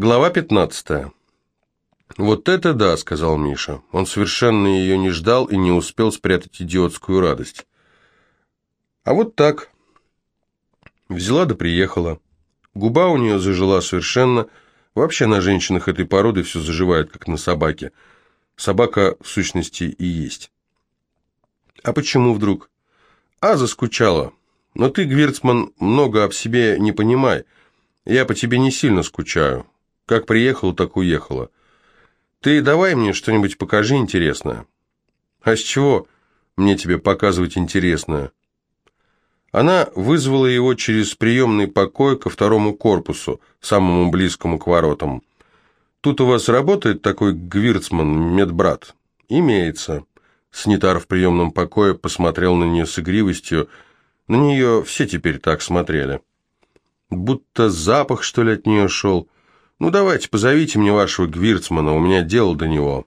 Глава 15. «Вот это да», — сказал Миша. Он совершенно ее не ждал и не успел спрятать идиотскую радость. А вот так. Взяла да приехала. Губа у нее зажила совершенно. Вообще на женщинах этой породы все заживает, как на собаке. Собака, в сущности, и есть. А почему вдруг? А, заскучала. Но ты, Гвирцман, много об себе не понимай. Я по тебе не сильно скучаю. Как приехала, так уехала. Ты давай мне что-нибудь покажи интересное. А с чего мне тебе показывать интересное? Она вызвала его через приемный покой ко второму корпусу, самому близкому к воротам. «Тут у вас работает такой Гвирцман, медбрат?» «Имеется». Санитар в приемном покое посмотрел на нее с игривостью. На нее все теперь так смотрели. Будто запах, что ли, от нее шел. «Ну, давайте, позовите мне вашего Гвирцмана, у меня дело до него».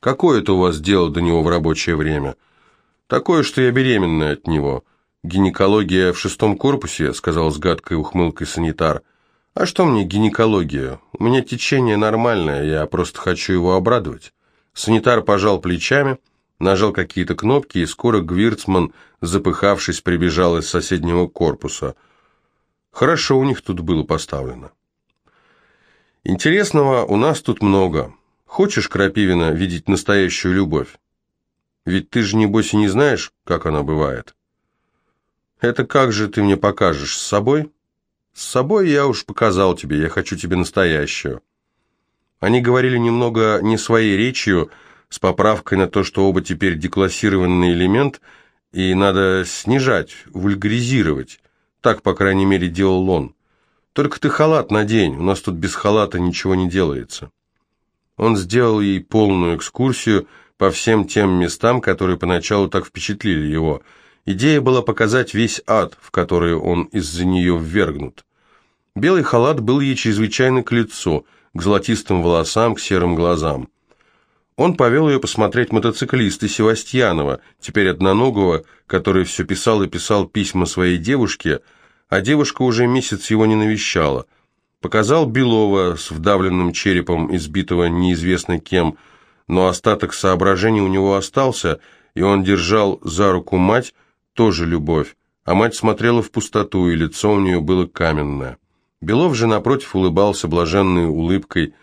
«Какое это у вас дело до него в рабочее время?» «Такое, что я беременная от него». «Гинекология в шестом корпусе», — сказал с гадкой ухмылкой санитар. «А что мне гинекология? У меня течение нормальное, я просто хочу его обрадовать». Санитар пожал плечами, нажал какие-то кнопки, и скоро Гвирцман, запыхавшись, прибежал из соседнего корпуса. Хорошо у них тут было поставлено. Интересного у нас тут много. Хочешь, Крапивина, видеть настоящую любовь? Ведь ты же, небось, и не знаешь, как она бывает. Это как же ты мне покажешь, с собой? С собой я уж показал тебе, я хочу тебе настоящую. Они говорили немного не своей речью, с поправкой на то, что оба теперь деклассированный элемент, и надо снижать, вульгаризировать. Так, по крайней мере, делал он. Только ты халат надень, у нас тут без халата ничего не делается». Он сделал ей полную экскурсию по всем тем местам, которые поначалу так впечатлили его. Идея была показать весь ад, в который он из-за нее ввергнут. Белый халат был ей чрезвычайно к лицу, к золотистым волосам, к серым глазам. Он повел ее посмотреть мотоциклиста Севастьянова, теперь одноногого, который все писал и писал письма своей девушке, а девушка уже месяц его не навещала. Показал Белова с вдавленным черепом, избитого неизвестно кем, но остаток соображений у него остался, и он держал за руку мать, тоже любовь, а мать смотрела в пустоту, и лицо у нее было каменное. Белов же, напротив, улыбался блаженной улыбкой,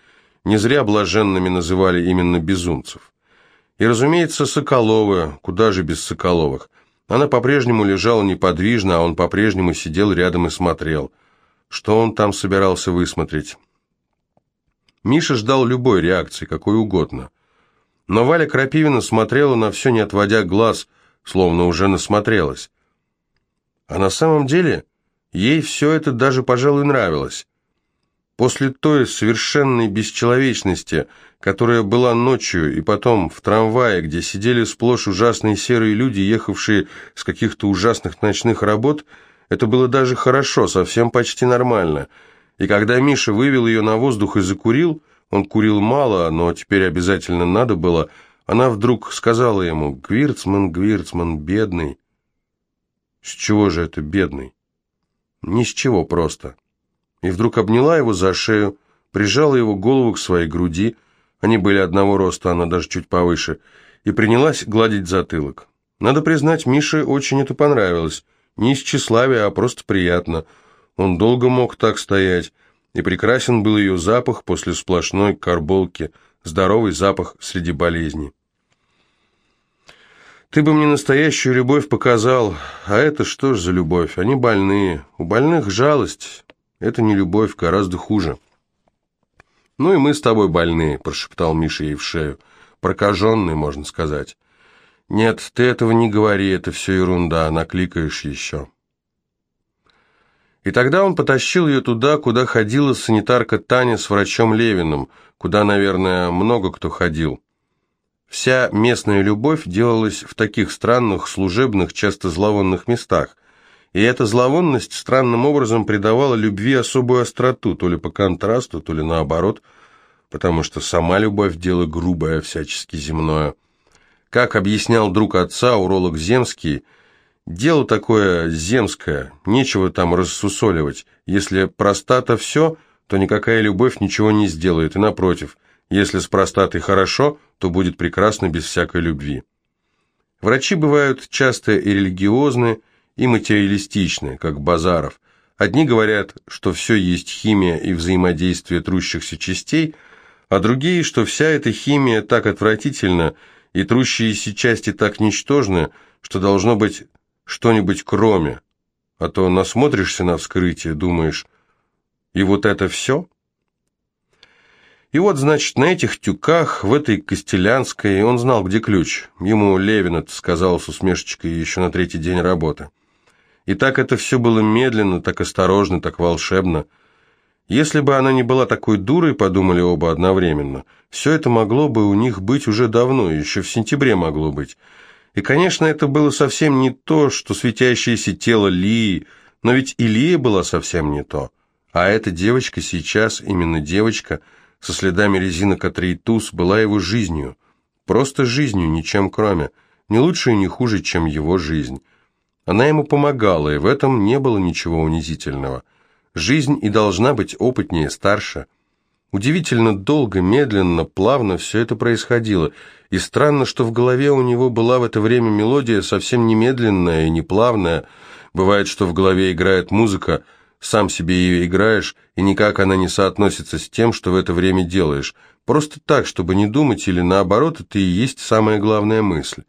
не зря блаженными называли именно безумцев. И, разумеется, Соколовы, куда же без Соколовых – она по-прежнему лежала неподвижно, а он по-прежнему сидел рядом и смотрел. Что он там собирался высмотреть? Миша ждал любой реакции, какой угодно. Но Валя Крапивина смотрела на все, не отводя глаз, словно уже насмотрелась. А на самом деле ей все это даже, пожалуй, нравилось. После той совершенной бесчеловечности, которая была ночью, и потом в трамвае, где сидели сплошь ужасные серые люди, ехавшие с каких-то ужасных ночных работ, это было даже хорошо, совсем почти нормально. И когда Миша вывел ее на воздух и закурил, он курил мало, но теперь обязательно надо было, она вдруг сказала ему «Гвирцман, Гвирцман, бедный». С чего же это бедный? Ни с чего просто и вдруг обняла его за шею, прижала его голову к своей груди, они были одного роста, она даже чуть повыше, и принялась гладить затылок. Надо признать, Мише очень это понравилось. Не из тщеславия, а просто приятно. Он долго мог так стоять, и прекрасен был ее запах после сплошной карболки, здоровый запах среди болезней. «Ты бы мне настоящую любовь показал, а это что ж за любовь? Они больные. У больных жалость, это не любовь, гораздо хуже. «Ну и мы с тобой больные», – прошептал Миша ей в шею. «Прокаженные, можно сказать». «Нет, ты этого не говори, это все ерунда, накликаешь еще». И тогда он потащил ее туда, куда ходила санитарка Таня с врачом Левиным, куда, наверное, много кто ходил. Вся местная любовь делалась в таких странных, служебных, часто зловонных местах, и эта зловонность странным образом придавала любви особую остроту, то ли по контрасту, то ли наоборот, потому что сама любовь – дело грубое, всячески земное. Как объяснял друг отца, уролог Земский, дело такое земское, нечего там рассусоливать. Если простата все, то никакая любовь ничего не сделает, и напротив, если с простатой хорошо, то будет прекрасно без всякой любви. Врачи бывают часто и религиозны, и материалистичны, как Базаров. Одни говорят, что все есть химия и взаимодействие трущихся частей, а другие, что вся эта химия так отвратительна и трущиеся части так ничтожны, что должно быть что-нибудь кроме. А то насмотришься на вскрытие, думаешь, и вот это все? И вот, значит, на этих тюках, в этой Костелянской, он знал, где ключ. Ему Левин это сказал с усмешечкой еще на третий день работы. И так это все было медленно, так осторожно, так волшебно. Если бы она не была такой дурой, подумали оба одновременно, все это могло бы у них быть уже давно, еще в сентябре могло быть. И, конечно, это было совсем не то, что светящееся тело Лии, но ведь и Лия была совсем не то. А эта девочка сейчас, именно девочка, со следами резинок от Рейтус, была его жизнью. Просто жизнью, ничем кроме. Не лучше и не хуже, чем его жизнь. Она ему помогала, и в этом не было ничего унизительного. Жизнь и должна быть опытнее, старше. Удивительно долго, медленно, плавно все это происходило, и странно, что в голове у него была в это время мелодия совсем не медленная и не плавная. Бывает, что в голове играет музыка, сам себе ее играешь, и никак она не соотносится с тем, что в это время делаешь. Просто так, чтобы не думать, или наоборот, это и есть самая главная мысль.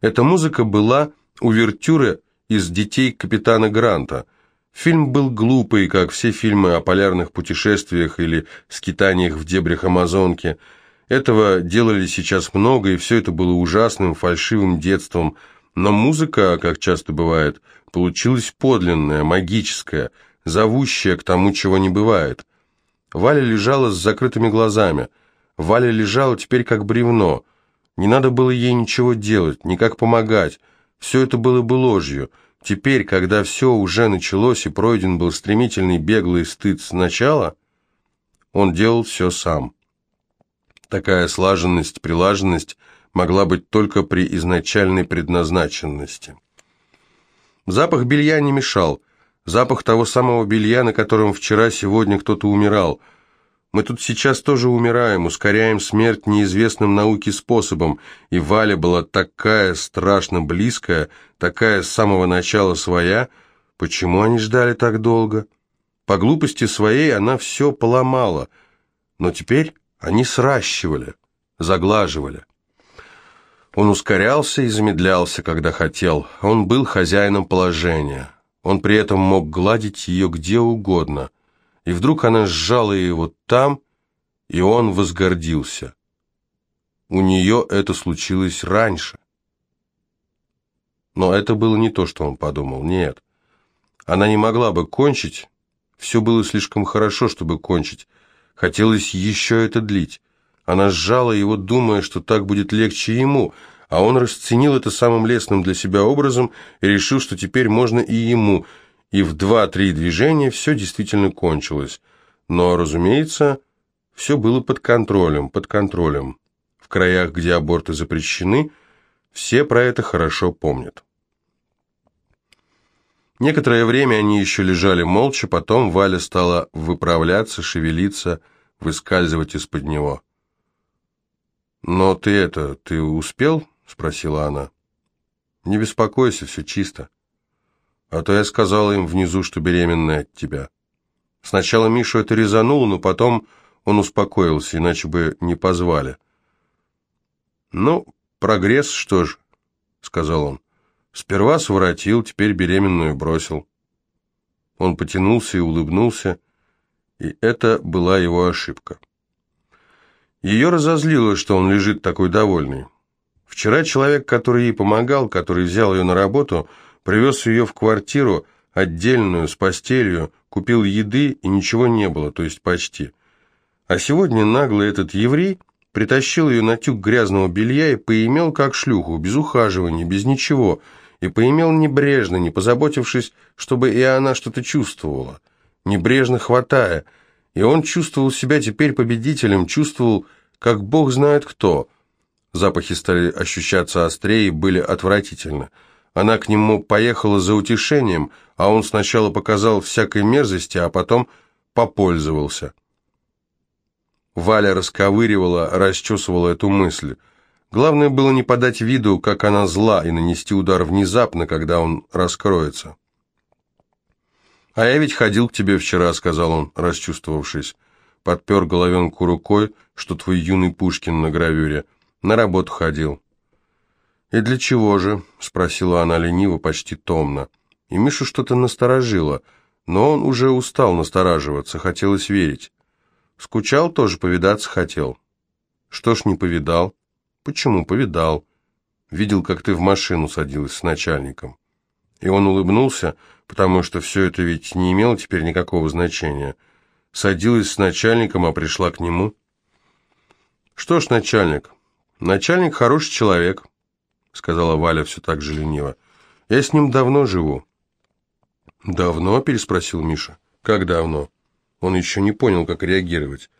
Эта музыка была увертюры из «Детей капитана Гранта». Фильм был глупый, как все фильмы о полярных путешествиях или скитаниях в дебрях Амазонки. Этого делали сейчас много, и все это было ужасным, фальшивым детством. Но музыка, как часто бывает, получилась подлинная, магическая, зовущая к тому, чего не бывает. Валя лежала с закрытыми глазами. Валя лежала теперь как бревно. Не надо было ей ничего делать, никак помогать. Все это было бы ложью. Теперь, когда все уже началось и пройден был стремительный беглый стыд сначала, он делал все сам. Такая слаженность, прилаженность могла быть только при изначальной предназначенности. Запах белья не мешал. Запах того самого белья, на котором вчера-сегодня кто-то умирал – мы тут сейчас тоже умираем, ускоряем смерть неизвестным науке способом, и Валя была такая страшно близкая, такая с самого начала своя. Почему они ждали так долго? По глупости своей она все поломала, но теперь они сращивали, заглаживали. Он ускорялся и замедлялся, когда хотел. Он был хозяином положения. Он при этом мог гладить ее где угодно – и вдруг она сжала его там, и он возгордился. У нее это случилось раньше. Но это было не то, что он подумал, нет. Она не могла бы кончить, все было слишком хорошо, чтобы кончить. Хотелось еще это длить. Она сжала его, думая, что так будет легче ему, а он расценил это самым лестным для себя образом и решил, что теперь можно и ему – и в два-три движения все действительно кончилось. Но, разумеется, все было под контролем, под контролем. В краях, где аборты запрещены, все про это хорошо помнят. Некоторое время они еще лежали молча, потом Валя стала выправляться, шевелиться, выскальзывать из-под него. «Но ты это, ты успел?» — спросила она. «Не беспокойся, все чисто». А то я сказала им внизу, что беременная от тебя. Сначала Мишу это резануло, но потом он успокоился, иначе бы не позвали. «Ну, прогресс, что ж», — сказал он. «Сперва своротил, теперь беременную бросил». Он потянулся и улыбнулся, и это была его ошибка. Ее разозлило, что он лежит такой довольный. Вчера человек, который ей помогал, который взял ее на работу, — Привез ее в квартиру, отдельную, с постелью, купил еды, и ничего не было, то есть почти. А сегодня наглый этот еврей притащил ее на тюк грязного белья и поимел как шлюху, без ухаживания, без ничего, и поимел небрежно, не позаботившись, чтобы и она что-то чувствовала, небрежно хватая, и он чувствовал себя теперь победителем, чувствовал, как бог знает кто. Запахи стали ощущаться острее и были отвратительны. Она к нему поехала за утешением, а он сначала показал всякой мерзости, а потом попользовался. Валя расковыривала, расчесывала эту мысль. Главное было не подать виду, как она зла, и нанести удар внезапно, когда он раскроется. «А я ведь ходил к тебе вчера», — сказал он, расчувствовавшись. Подпер головенку рукой, что твой юный Пушкин на гравюре. На работу ходил. «И для чего же?» — спросила она лениво, почти томно. И Мишу что-то насторожило, но он уже устал настораживаться, хотелось верить. Скучал тоже, повидаться хотел. Что ж не повидал? Почему повидал? Видел, как ты в машину садилась с начальником. И он улыбнулся, потому что все это ведь не имело теперь никакого значения. Садилась с начальником, а пришла к нему. Что ж, начальник, начальник хороший человек, сказала Валя все так же лениво. Я с ним давно живу. Давно? переспросил Миша. Как давно? Он еще не понял, как реагировать.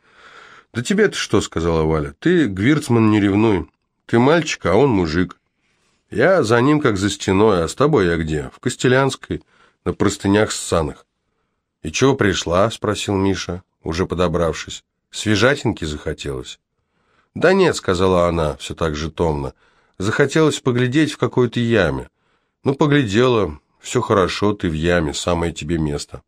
«Да тебе-то что?» — сказала Валя. «Ты, Гвирцман, не ревнуй. Ты мальчик, а он мужик. Я за ним как за стеной, а с тобой я где? В Костелянской, на простынях ссаных». «И чего пришла?» — спросил Миша, уже подобравшись. «Свежатинки захотелось?» «Да нет», — сказала она, все так же томно. «Захотелось поглядеть в какой-то яме. Ну, поглядела, все хорошо, ты в яме, самое тебе место».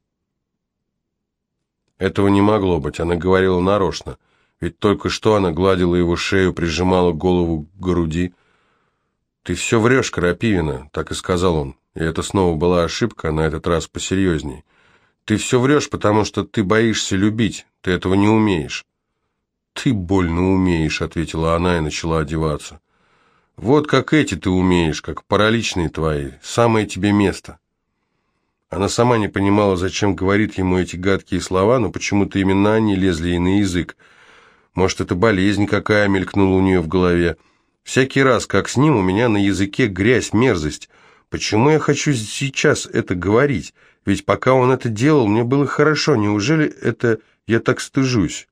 Этого не могло быть, она говорила нарочно. Ведь только что она гладила его шею, прижимала голову к груди. «Ты все врешь, Крапивина», — так и сказал он. И это снова была ошибка, на этот раз посерьезней. «Ты все врешь, потому что ты боишься любить, ты этого не умеешь». «Ты больно умеешь», — ответила она и начала одеваться. «Вот как эти ты умеешь, как параличные твои, самое тебе место». Она сама не понимала, зачем говорит ему эти гадкие слова, но почему-то именно они лезли ей на язык. Может, это болезнь какая мелькнула у нее в голове. Всякий раз, как с ним, у меня на языке грязь, мерзость. Почему я хочу сейчас это говорить? Ведь пока он это делал, мне было хорошо. Неужели это я так стыжусь?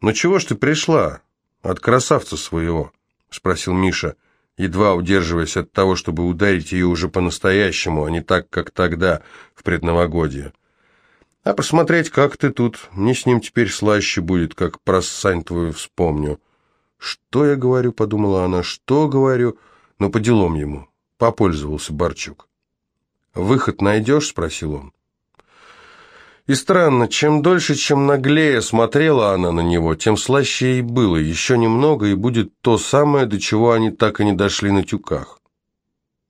«Ну чего ж ты пришла? От красавца своего?» — спросил Миша едва удерживаясь от того, чтобы ударить ее уже по-настоящему, а не так, как тогда, в предновогодье. А посмотреть, как ты тут, мне с ним теперь слаще будет, как про Сань твою вспомню. Что я говорю, подумала она, что говорю, но по делам ему. Попользовался Барчук. «Выход найдешь?» — спросил он. И странно, чем дольше, чем наглее смотрела она на него, тем слаще ей было. Еще немного, и будет то самое, до чего они так и не дошли на тюках.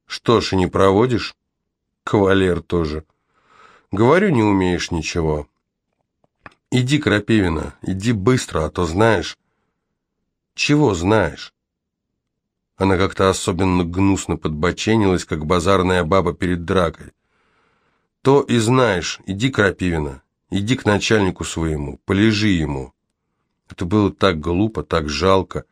Что ж, и не проводишь? Кавалер тоже. Говорю, не умеешь ничего. Иди, Крапивина, иди быстро, а то знаешь... Чего знаешь? Она как-то особенно гнусно подбоченилась, как базарная баба перед дракой. То и знаешь, иди, Крапивина, иди к начальнику своему, полежи ему. Это было так глупо, так жалко.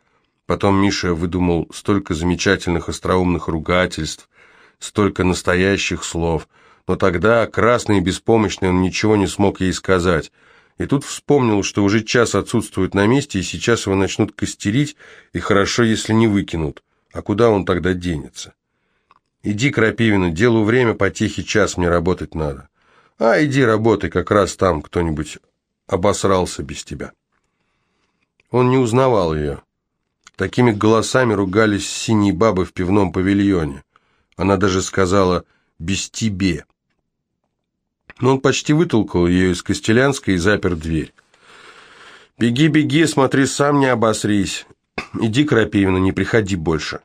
Потом Миша выдумал столько замечательных остроумных ругательств, столько настоящих слов, но тогда, красный и беспомощный, он ничего не смог ей сказать. И тут вспомнил, что уже час отсутствует на месте, и сейчас его начнут костерить, и хорошо, если не выкинут. А куда он тогда денется? Иди, Крапивина, делу время, потехи час, мне работать надо. А иди работай, как раз там кто-нибудь обосрался без тебя. Он не узнавал ее. Такими голосами ругались синие бабы в пивном павильоне. Она даже сказала «без тебе». Но он почти вытолкал ее из Костелянской и запер дверь. «Беги, беги, смотри, сам не обосрись. Иди, Крапивина, не приходи больше».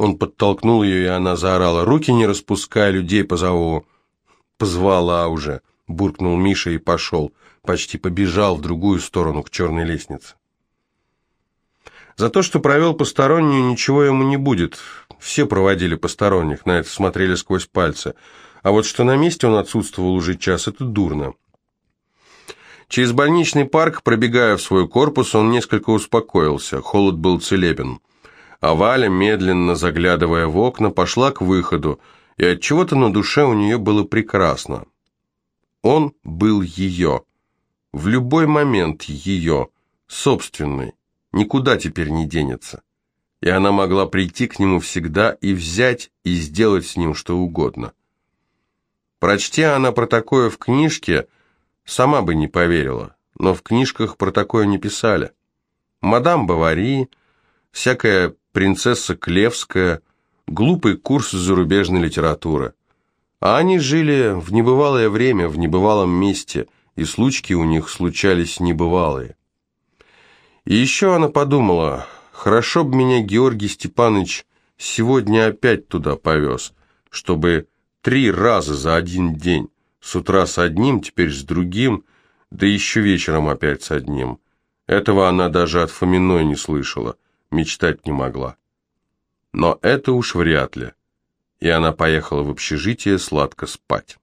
Он подтолкнул ее, и она заорала. «Руки не распускай, людей позову». «Позвала уже», — буркнул Миша и пошел. Почти побежал в другую сторону, к черной лестнице. За то, что провел постороннюю, ничего ему не будет. Все проводили посторонних, на это смотрели сквозь пальцы. А вот что на месте он отсутствовал уже час, это дурно. Через больничный парк, пробегая в свой корпус, он несколько успокоился. Холод был целебен а Валя, медленно заглядывая в окна, пошла к выходу, и от чего то на душе у нее было прекрасно. Он был ее, в любой момент ее, собственный, никуда теперь не денется. И она могла прийти к нему всегда и взять, и сделать с ним что угодно. Прочтя она про такое в книжке, Сама бы не поверила, но в книжках про такое не писали. Мадам Бавари, всякая принцесса Клевская, глупый курс зарубежной литературы. А они жили в небывалое время, в небывалом месте, и случки у них случались небывалые. И еще она подумала, хорошо бы меня Георгий Степанович сегодня опять туда повез, чтобы три раза за один день, с утра с одним, теперь с другим, да еще вечером опять с одним. Этого она даже от Фоминой не слышала, мечтать не могла. Но это уж вряд ли. И она поехала в общежитие сладко спать.